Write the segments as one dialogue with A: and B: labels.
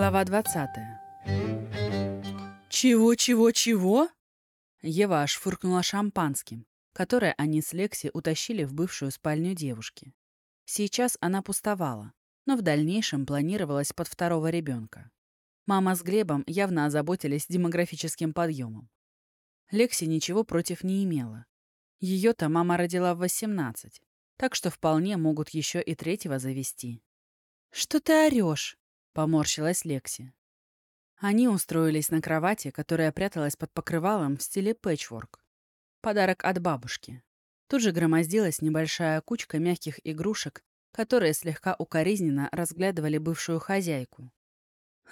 A: Глава 20. «Чего, чего, чего?» Ева аж фыркнула шампанским, которое они с Лекси утащили в бывшую спальню девушки. Сейчас она пустовала, но в дальнейшем планировалась под второго ребенка. Мама с Глебом явно озаботились демографическим подъемом. Лекси ничего против не имела. Ее-то мама родила в 18, так что вполне могут еще и третьего завести. «Что ты орешь?» — поморщилась Лекси. Они устроились на кровати, которая пряталась под покрывалом в стиле пэтчворк. Подарок от бабушки. Тут же громоздилась небольшая кучка мягких игрушек, которые слегка укоризненно разглядывали бывшую хозяйку.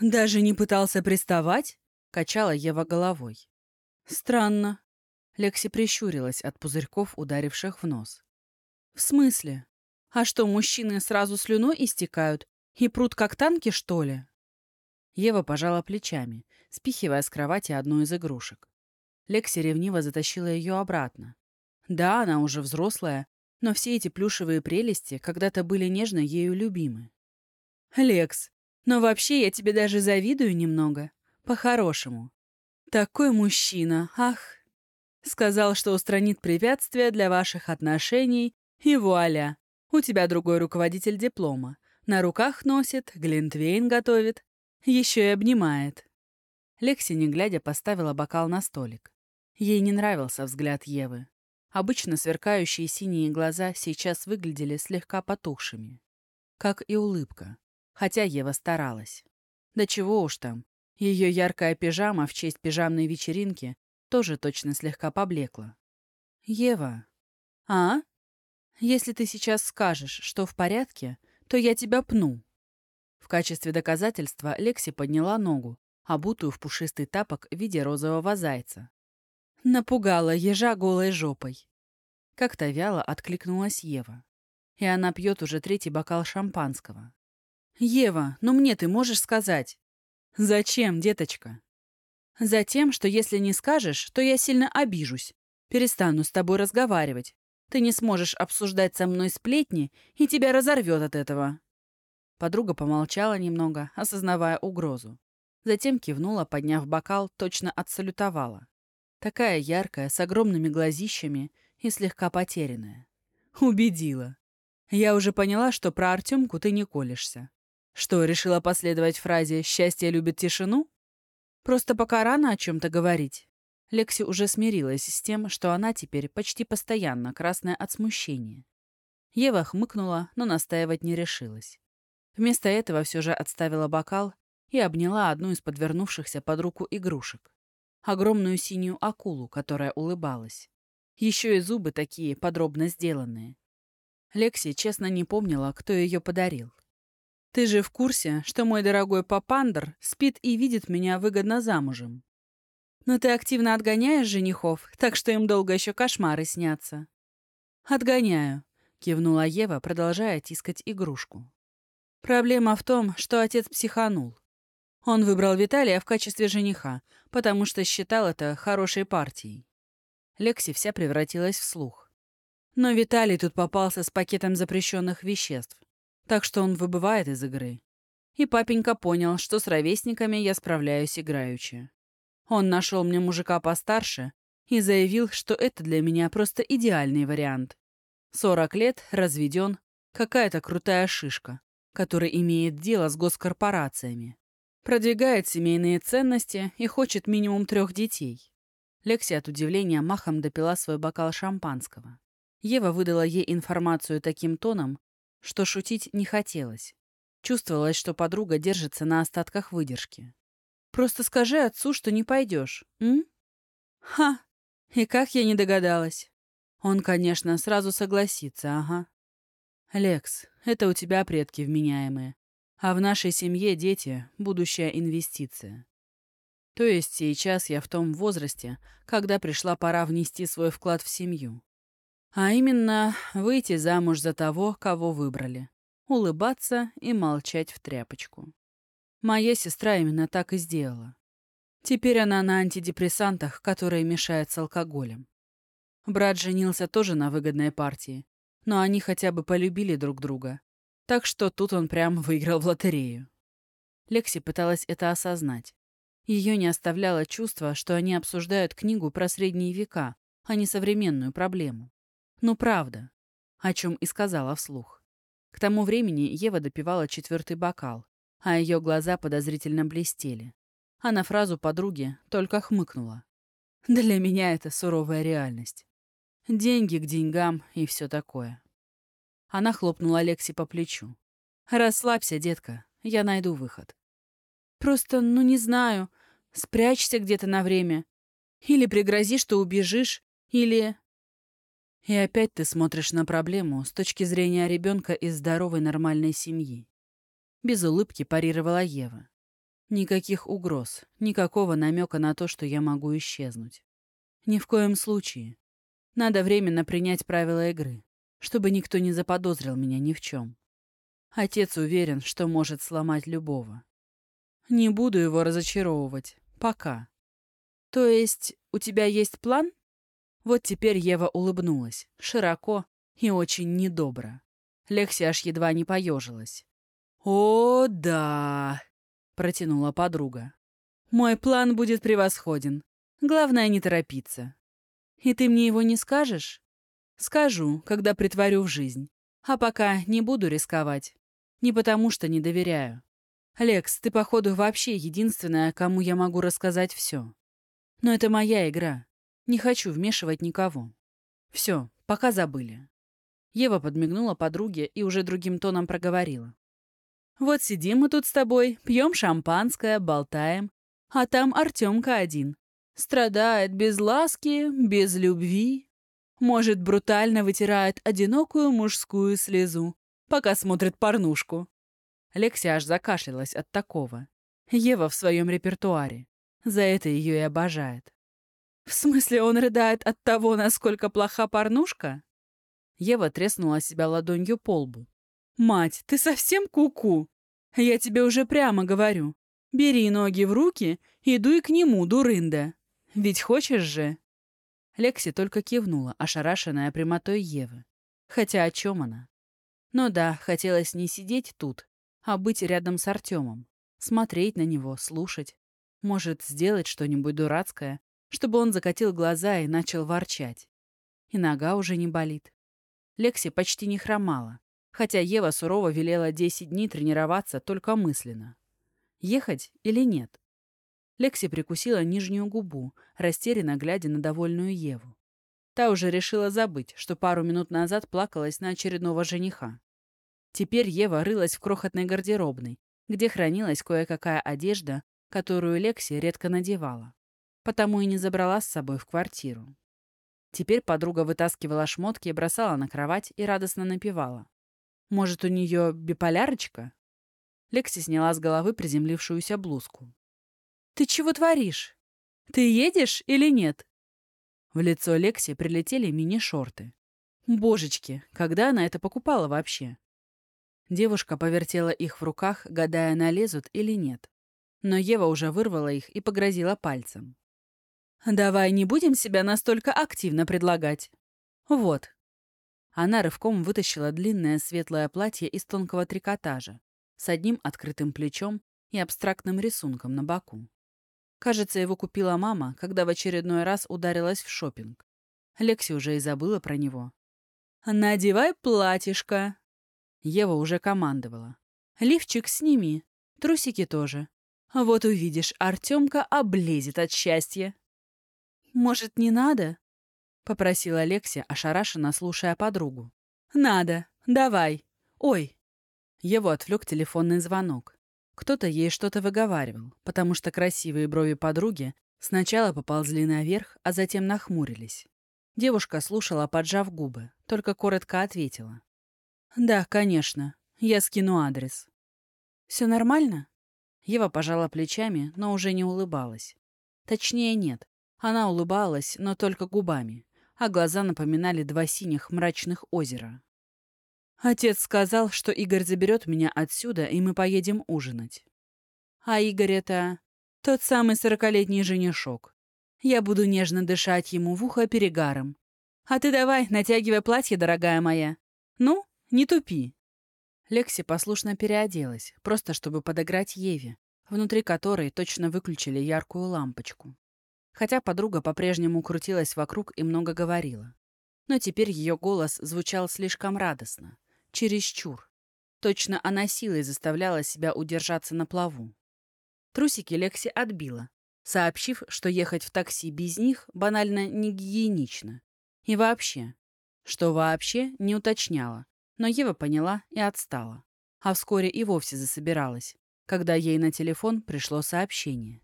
A: «Даже не пытался приставать?» — качала Ева головой. «Странно». Лекси прищурилась от пузырьков, ударивших в нос. «В смысле? А что, мужчины сразу слюной истекают и прут как танки, что ли?» Ева пожала плечами, спихивая с кровати одну из игрушек. Лекси ревниво затащила ее обратно. Да, она уже взрослая, но все эти плюшевые прелести когда-то были нежно ею любимы. «Лекс, но вообще я тебе даже завидую немного. По-хорошему. Такой мужчина, ах!» Сказал, что устранит препятствия для ваших отношений, и вуаля! У тебя другой руководитель диплома. На руках носит, глинтвейн готовит, еще и обнимает. Лекси, не глядя, поставила бокал на столик. Ей не нравился взгляд Евы. Обычно сверкающие синие глаза сейчас выглядели слегка потухшими. Как и улыбка. Хотя Ева старалась. Да чего уж там. Ее яркая пижама в честь пижамной вечеринки тоже точно слегка поблекла. «Ева». «А? Если ты сейчас скажешь, что в порядке, то я тебя пну». В качестве доказательства Лекси подняла ногу, обутую в пушистый тапок в виде розового зайца. Напугала ежа голой жопой. Как-то вяло откликнулась Ева. И она пьет уже третий бокал шампанского. «Ева, ну мне ты можешь сказать?» «Зачем, деточка?» «Затем, что если не скажешь, то я сильно обижусь. Перестану с тобой разговаривать. Ты не сможешь обсуждать со мной сплетни, и тебя разорвет от этого». Подруга помолчала немного, осознавая угрозу. Затем кивнула, подняв бокал, точно отсалютовала. Такая яркая, с огромными глазищами и слегка потерянная. Убедила. Я уже поняла, что про Артемку ты не колешься. Что, решила последовать фразе «счастье любит тишину»? Просто пока рано о чем-то говорить. Лекси уже смирилась с тем, что она теперь почти постоянно красная от смущения. Ева хмыкнула, но настаивать не решилась. Вместо этого все же отставила бокал и обняла одну из подвернувшихся под руку игрушек. Огромную синюю акулу, которая улыбалась. Еще и зубы такие, подробно сделанные. Лекси честно не помнила, кто ее подарил. «Ты же в курсе, что мой дорогой папандр спит и видит меня выгодно замужем? Но ты активно отгоняешь женихов, так что им долго еще кошмары снятся». «Отгоняю», — кивнула Ева, продолжая тискать игрушку. Проблема в том, что отец психанул. Он выбрал Виталия в качестве жениха, потому что считал это хорошей партией. Лекси вся превратилась в слух. Но Виталий тут попался с пакетом запрещенных веществ, так что он выбывает из игры. И папенька понял, что с ровесниками я справляюсь играючи. Он нашел мне мужика постарше и заявил, что это для меня просто идеальный вариант. 40 лет, разведен, какая-то крутая шишка который имеет дело с госкорпорациями. Продвигает семейные ценности и хочет минимум трех детей. Лекси от удивления махом допила свой бокал шампанского. Ева выдала ей информацию таким тоном, что шутить не хотелось. Чувствовалось, что подруга держится на остатках выдержки. «Просто скажи отцу, что не пойдешь, м?» «Ха! И как я не догадалась!» Он, конечно, сразу согласится, ага. «Лекс, это у тебя предки вменяемые, а в нашей семье дети — будущая инвестиция. То есть сейчас я в том возрасте, когда пришла пора внести свой вклад в семью. А именно, выйти замуж за того, кого выбрали. Улыбаться и молчать в тряпочку. Моя сестра именно так и сделала. Теперь она на антидепрессантах, которые мешают с алкоголем. Брат женился тоже на выгодной партии, но они хотя бы полюбили друг друга. Так что тут он прям выиграл в лотерею. Лекси пыталась это осознать. Ее не оставляло чувство, что они обсуждают книгу про средние века, а не современную проблему. Ну, правда. О чем и сказала вслух. К тому времени Ева допивала четвертый бокал, а ее глаза подозрительно блестели. А на фразу подруги только хмыкнула. Для меня это суровая реальность. Деньги к деньгам и все такое. Она хлопнула Лекси по плечу. «Расслабься, детка, я найду выход». «Просто, ну не знаю, спрячься где-то на время. Или пригрози, что убежишь, или...» И опять ты смотришь на проблему с точки зрения ребенка из здоровой нормальной семьи. Без улыбки парировала Ева. Никаких угроз, никакого намека на то, что я могу исчезнуть. Ни в коем случае. Надо временно принять правила игры, чтобы никто не заподозрил меня ни в чем. Отец уверен, что может сломать любого. Не буду его разочаровывать. Пока. То есть у тебя есть план? Вот теперь Ева улыбнулась, широко и очень недобро. Лекси аж едва не поежилась. «О, да!» — протянула подруга. «Мой план будет превосходен. Главное, не торопиться. И ты мне его не скажешь?» «Скажу, когда притворю в жизнь. А пока не буду рисковать. Не потому, что не доверяю. Лекс, ты, походу, вообще единственная, кому я могу рассказать все. Но это моя игра. Не хочу вмешивать никого. Все, пока забыли. Ева подмигнула подруге и уже другим тоном проговорила. «Вот сидим мы тут с тобой, пьем шампанское, болтаем, а там Артемка один. Страдает без ласки, без любви. Может, брутально вытирает одинокую мужскую слезу, пока смотрит порнушку». Лексия аж закашлялась от такого. Ева в своем репертуаре. За это ее и обожает. «В смысле, он рыдает от того, насколько плоха порнушка?» Ева треснула себя ладонью по лбу. «Мать, ты совсем куку? -ку? Я тебе уже прямо говорю. Бери ноги в руки и дуй к нему, дурында. Ведь хочешь же?» Лекси только кивнула, ошарашенная прямотой Евы. Хотя о чем она? Ну да, хотелось не сидеть тут, а быть рядом с Артемом. Смотреть на него, слушать. Может, сделать что-нибудь дурацкое, чтобы он закатил глаза и начал ворчать. И нога уже не болит. Лекси почти не хромала, хотя Ева сурово велела 10 дней тренироваться только мысленно. Ехать или нет? Лекси прикусила нижнюю губу, растерянно глядя на довольную Еву. Та уже решила забыть, что пару минут назад плакалась на очередного жениха. Теперь Ева рылась в крохотной гардеробной, где хранилась кое-какая одежда, которую Лекси редко надевала потому и не забрала с собой в квартиру. Теперь подруга вытаскивала шмотки, бросала на кровать и радостно напевала. «Может, у нее биполярочка?» Лекси сняла с головы приземлившуюся блузку. «Ты чего творишь? Ты едешь или нет?» В лицо Лекси прилетели мини-шорты. Божечки, когда она это покупала вообще? Девушка повертела их в руках, гадая, налезут или нет. Но Ева уже вырвала их и погрозила пальцем. «Давай не будем себя настолько активно предлагать. Вот». Она рывком вытащила длинное светлое платье из тонкого трикотажа с одним открытым плечом и абстрактным рисунком на боку. Кажется, его купила мама, когда в очередной раз ударилась в шопинг. Лекси уже и забыла про него. «Надевай платьишко!» Ева уже командовала. «Лифчик сними, трусики тоже. Вот увидишь, Артемка облезет от счастья». «Может, не надо?» — попросила Алексия, ошарашенно слушая подругу. «Надо. Давай. Ой!» Его отвлек телефонный звонок. Кто-то ей что-то выговаривал, потому что красивые брови подруги сначала поползли наверх, а затем нахмурились. Девушка слушала, поджав губы, только коротко ответила. «Да, конечно. Я скину адрес». «Все нормально?» Ева пожала плечами, но уже не улыбалась. Точнее, нет. Она улыбалась, но только губами, а глаза напоминали два синих мрачных озера. Отец сказал, что Игорь заберет меня отсюда, и мы поедем ужинать. А Игорь — это тот самый сорокалетний женишок. Я буду нежно дышать ему в ухо перегаром. А ты давай, натягивай платье, дорогая моя. Ну, не тупи. Лекси послушно переоделась, просто чтобы подыграть Еве, внутри которой точно выключили яркую лампочку. Хотя подруга по-прежнему крутилась вокруг и много говорила. Но теперь ее голос звучал слишком радостно, чересчур. Точно она силой заставляла себя удержаться на плаву. Трусики Лекси отбила, сообщив, что ехать в такси без них банально не гигиенично. И вообще, что вообще не уточняла, но Ева поняла и отстала. А вскоре и вовсе засобиралась, когда ей на телефон пришло сообщение.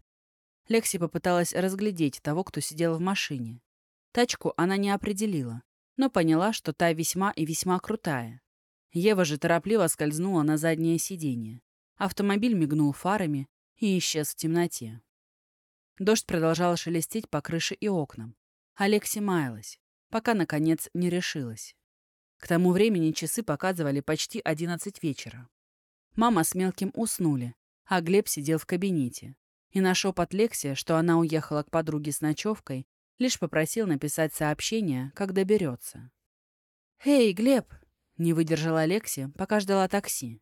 A: Лекси попыталась разглядеть того, кто сидел в машине. Тачку она не определила, но поняла, что та весьма и весьма крутая. Ева же торопливо скользнула на заднее сиденье. Автомобиль мигнул фарами и исчез в темноте. Дождь продолжал шелестеть по крыше и окнам. Алекси маялась, пока, наконец, не решилась. К тому времени часы показывали почти одиннадцать вечера. Мама с мелким уснули, а Глеб сидел в кабинете. И на шепот Лекси, что она уехала к подруге с ночевкой, лишь попросил написать сообщение, как доберется. «Эй, Глеб!» — не выдержала Лекси, пока ждала такси.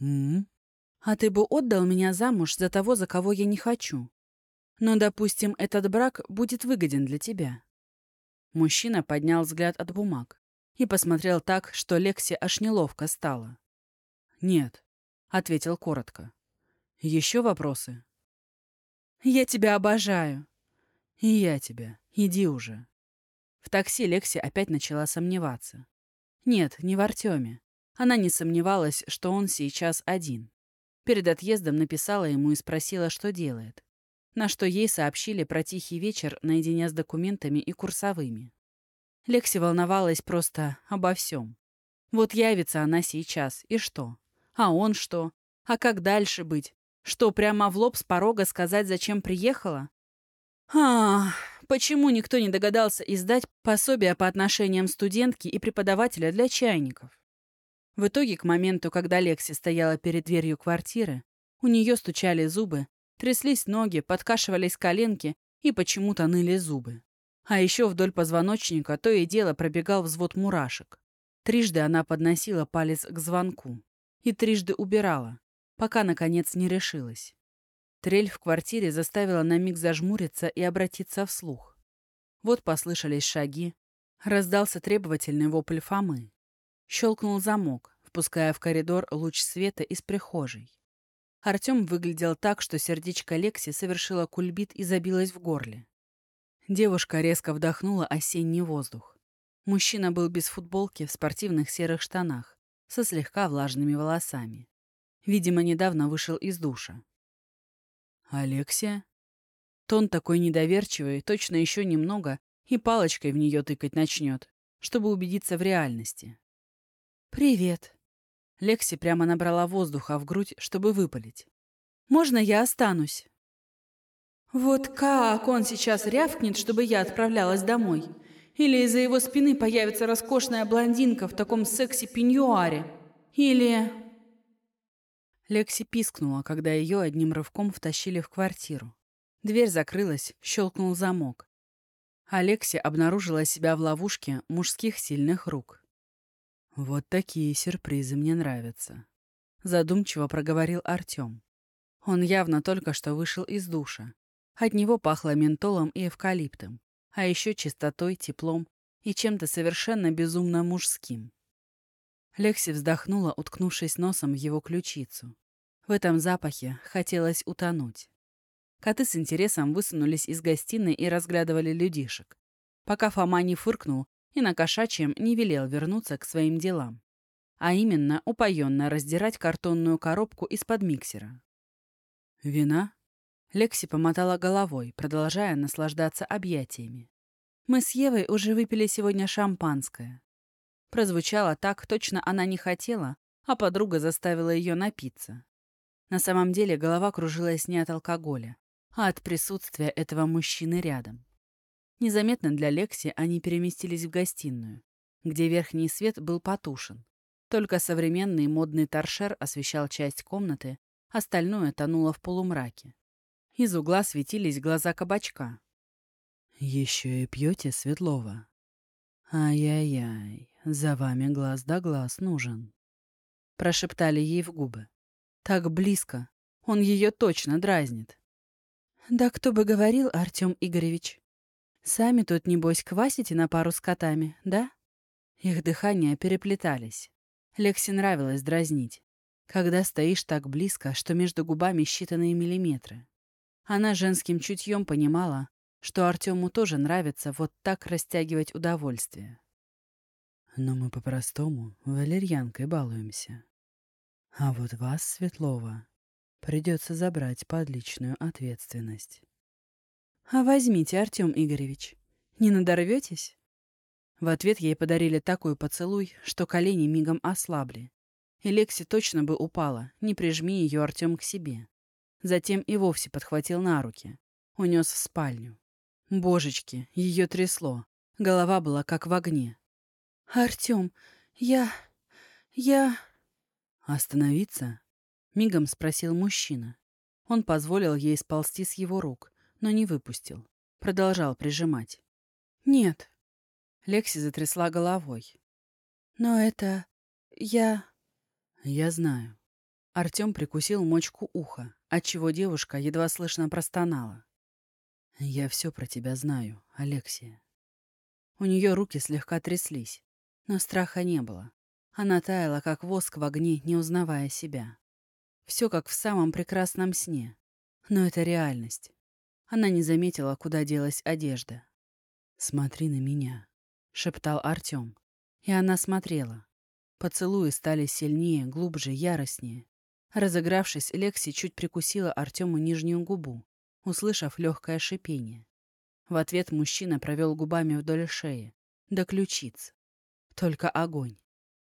A: «М? А ты бы отдал меня замуж за того, за кого я не хочу. Но, допустим, этот брак будет выгоден для тебя». Мужчина поднял взгляд от бумаг и посмотрел так, что Лекси аж неловко стало. «Нет», — ответил коротко. «Еще вопросы?» «Я тебя обожаю». «И я тебя. Иди уже». В такси Лекси опять начала сомневаться. Нет, не в Артеме. Она не сомневалась, что он сейчас один. Перед отъездом написала ему и спросила, что делает. На что ей сообщили про тихий вечер наедине с документами и курсовыми. Лекси волновалась просто обо всем. Вот явится она сейчас, и что? А он что? А как дальше быть? Что, прямо в лоб с порога сказать, зачем приехала? А, почему никто не догадался издать пособие по отношениям студентки и преподавателя для чайников? В итоге, к моменту, когда Лекси стояла перед дверью квартиры, у нее стучали зубы, тряслись ноги, подкашивались коленки и почему-то ныли зубы. А еще вдоль позвоночника то и дело пробегал взвод мурашек. Трижды она подносила палец к звонку. И трижды убирала, пока, наконец, не решилась. Трель в квартире заставила на миг зажмуриться и обратиться вслух. Вот послышались шаги. Раздался требовательный вопль Фомы. Щелкнул замок, впуская в коридор луч света из прихожей. Артем выглядел так, что сердечко Лекси совершило кульбит и забилось в горле. Девушка резко вдохнула осенний воздух. Мужчина был без футболки в спортивных серых штанах, со слегка влажными волосами. Видимо, недавно вышел из душа. «Алексия?» Тон такой недоверчивый, точно еще немного, и палочкой в нее тыкать начнет, чтобы убедиться в реальности. «Привет». Лекси прямо набрала воздуха в грудь, чтобы выпалить. «Можно я останусь?» Вот как он сейчас рявкнет, чтобы я отправлялась домой. Или из-за его спины появится роскошная блондинка в таком секси-пеньюаре. Или... Лекси пискнула, когда ее одним рывком втащили в квартиру. Дверь закрылась, щелкнул замок. Алекси обнаружила себя в ловушке мужских сильных рук. «Вот такие сюрпризы мне нравятся», — задумчиво проговорил Артем. Он явно только что вышел из душа. От него пахло ментолом и эвкалиптом, а еще чистотой, теплом и чем-то совершенно безумно мужским. Лекси вздохнула, уткнувшись носом в его ключицу. В этом запахе хотелось утонуть. Коты с интересом высунулись из гостиной и разглядывали людишек, пока Фома не фыркнул и на кошачьем не велел вернуться к своим делам. А именно, упоенно раздирать картонную коробку из-под миксера. «Вина?» Лекси помотала головой, продолжая наслаждаться объятиями. «Мы с Евой уже выпили сегодня шампанское». Прозвучало так, точно она не хотела, а подруга заставила ее напиться. На самом деле голова кружилась не от алкоголя, а от присутствия этого мужчины рядом. Незаметно для Лекси они переместились в гостиную, где верхний свет был потушен. Только современный модный торшер освещал часть комнаты, остальное тонуло в полумраке. Из угла светились глаза кабачка. «Еще и пьете, Светлова? Ай-яй-яй, за вами глаз да глаз нужен». — прошептали ей в губы. «Так близко. Он ее точно дразнит». «Да кто бы говорил, Артем Игоревич. Сами тут, небось, квасите на пару с котами, да?» Их дыхания переплетались. Лексе нравилось дразнить. Когда стоишь так близко, что между губами считанные миллиметры. Она женским чутьем понимала, что Артему тоже нравится вот так растягивать удовольствие. Но мы по-простому валерьянкой балуемся. А вот вас, Светлова, придется забрать под личную ответственность. А возьмите, Артем Игоревич. Не надорветесь? В ответ ей подарили такой поцелуй, что колени мигом ослабли. И Лекси точно бы упала, не прижми ее Артем к себе. Затем и вовсе подхватил на руки. Унес в спальню. Божечки, ее трясло. Голова была как в огне. «Артем, я... я...» «Остановиться?» — мигом спросил мужчина. Он позволил ей сползти с его рук, но не выпустил. Продолжал прижимать. «Нет». Лекси затрясла головой. «Но это... я...» «Я знаю». Артем прикусил мочку уха, отчего девушка едва слышно простонала. «Я все про тебя знаю, Алексия». У нее руки слегка тряслись, но страха не было. Она таяла, как воск в огне, не узнавая себя. Все как в самом прекрасном сне. Но это реальность. Она не заметила, куда делась одежда. «Смотри на меня», — шептал Артем. И она смотрела. Поцелуи стали сильнее, глубже, яростнее. Разыгравшись, Лекси чуть прикусила Артему нижнюю губу, услышав легкое шипение. В ответ мужчина провел губами вдоль шеи, до ключиц. Только огонь.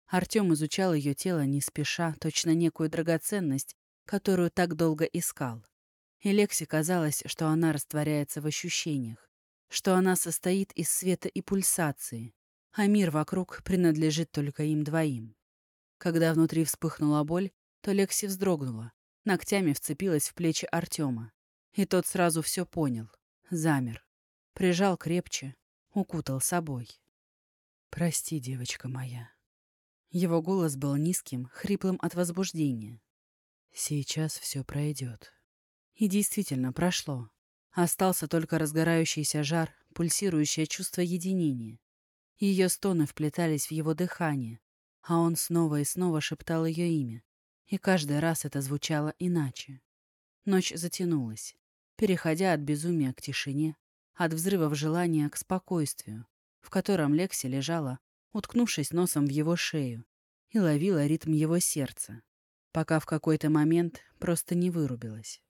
A: Артем изучал ее тело не спеша, точно некую драгоценность, которую так долго искал. И Лексе казалось, что она растворяется в ощущениях, что она состоит из света и пульсации, а мир вокруг принадлежит только им двоим. Когда внутри вспыхнула боль, то Лекси вздрогнула, ногтями вцепилась в плечи Артема. И тот сразу все понял. Замер. Прижал крепче. Укутал собой. «Прости, девочка моя». Его голос был низким, хриплым от возбуждения. «Сейчас все пройдет». И действительно прошло. Остался только разгорающийся жар, пульсирующее чувство единения. Ее стоны вплетались в его дыхание, а он снова и снова шептал ее имя. И каждый раз это звучало иначе. Ночь затянулась переходя от безумия к тишине, от взрывов желания к спокойствию, в котором Лекси лежала, уткнувшись носом в его шею, и ловила ритм его сердца, пока в какой-то момент просто не вырубилась.